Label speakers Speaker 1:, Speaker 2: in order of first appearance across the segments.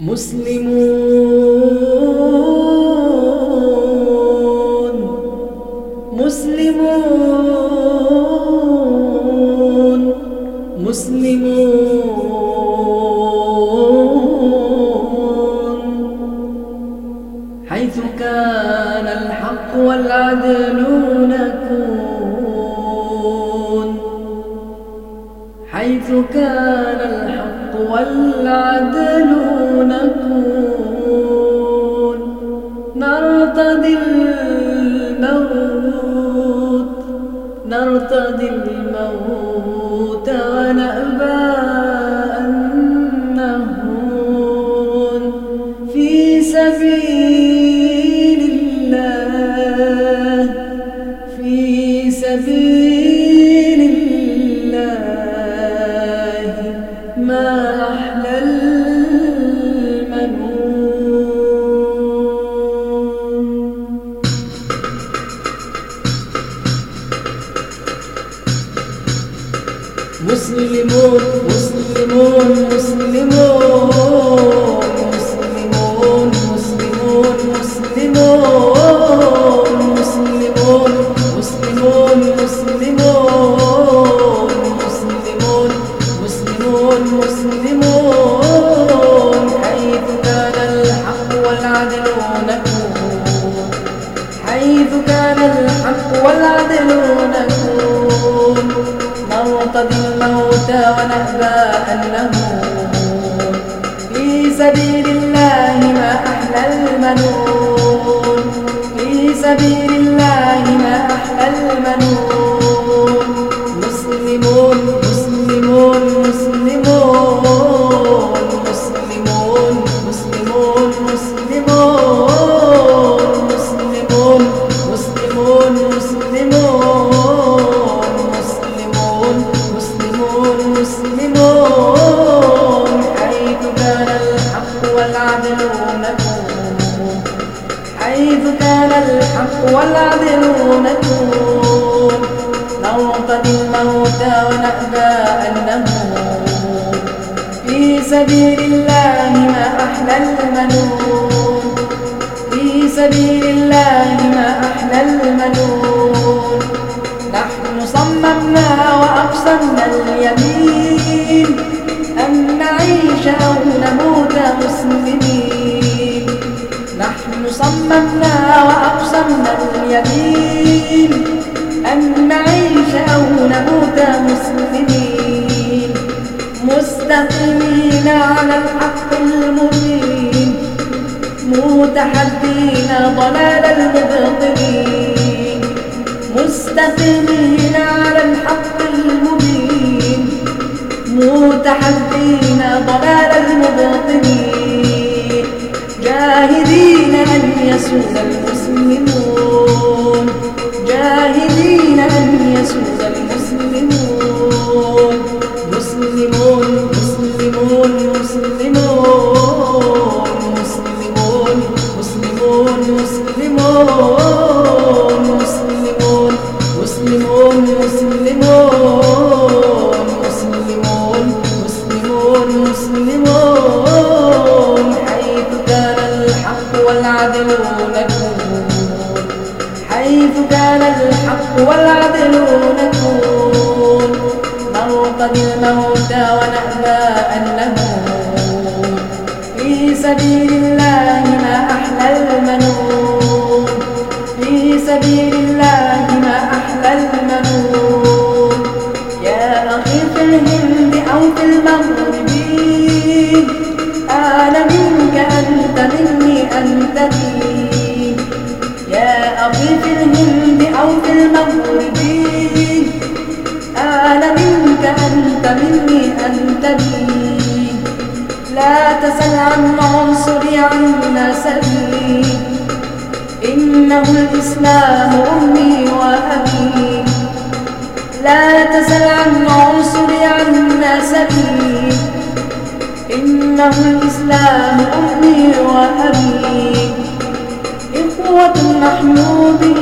Speaker 1: مسلمون مسلمون مسلمون. حيث كان الحق والعدل نكون. حيث كان الحق والعدل نكون نرتضي الموت. نرتضي الموت ونأبى أن نهون في سبيل الله. في سبيل الله. ما أحلى مسلمون مسلمون مسلمون مسلمون مسلمون مسلمون مسلمون مسلمون مسلمون مسلمون مسلمون مسلمون ونأبى أن نموت في سبيل الله ما أحلى المنون. في سبيل الله ما أحلى المنون. والعدل نكون نرتضي الموت ونأبى أن نموت. في سبيل الله ما أحلى المنون. في سبيل الله ما أحلى المنون. نحن صممنا وأقسمنا اليمين أن نعيش أو نموت مسلمين. نحن صممنا وأقسمنا اليمين أن نعيش أو نموت مسلمين. مستقيمين على الحق المبين. متحدين ضلال المبطلين. مستقيمين على الحق المبين. متحدين ضلال المبطلين. جاهدين أن يسود والعدل نبي حيث كان الحق والعدل نكون؟ نرتضي الموت ونأبى أن نموت. في سبيل الله ما أحلى المنون. في سبيل الله الهند أو في المغرب أنا منك أنت مني أنت بي لا تسل عن عنصري عن نسبي إنه الإسلام أمي وأبي. لا تسل عن عنصري عن نسبي إنه الإسلام أمي وأبي. إخوة نحن به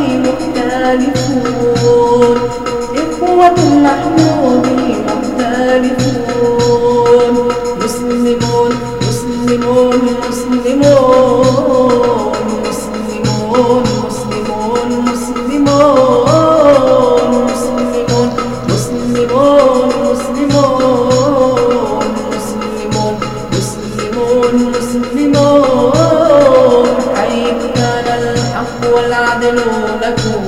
Speaker 1: والعدل لكم.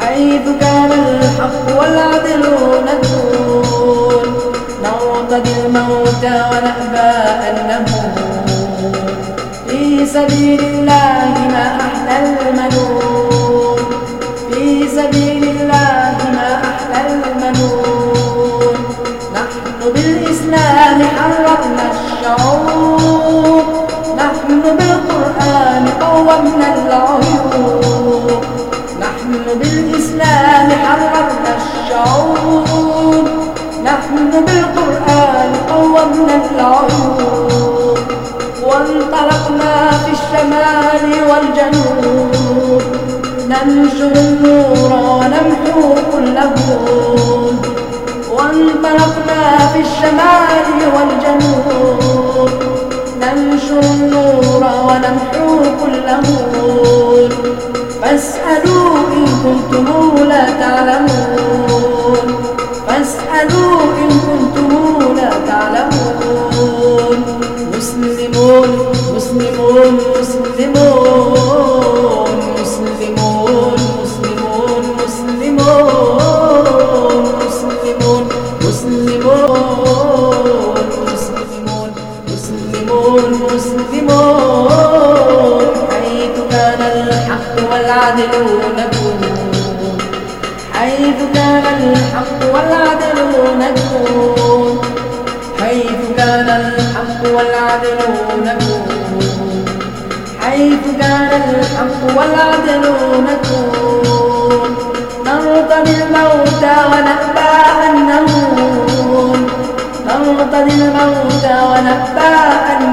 Speaker 1: حيث كان الحق والعدل نكون نرتدي الموتى ونأبى أن نموت في سبيل الله بالقرآن قومنا العيون نحن بالإسلام حررنا الشعوب. نحن بالقرآن قومنا العيون وانطلقنا في الشمال والجنوب. ننشر النور ونمحو كل هون وانطلقنا في الشمال والجنوب. ننشر النور ونمحو كل هون فاسألوا إن كنتم لا تعلمون. مسلمون حيث كان الحق والعدل نكون حيث كان الحق والعدل نكون حيث كان الحق والعدل نكون حيث كان الحق والعدل نكون نرتضي الموتى ونأبى أن نموت. نرتضي الموتى ونأبى أن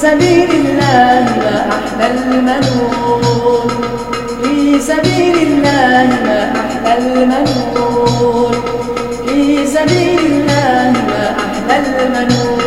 Speaker 1: سبيل الله ما أحلى المنون. في سبيل الله ما أحلى المنون. في سبيل الله ما أحلى المنون.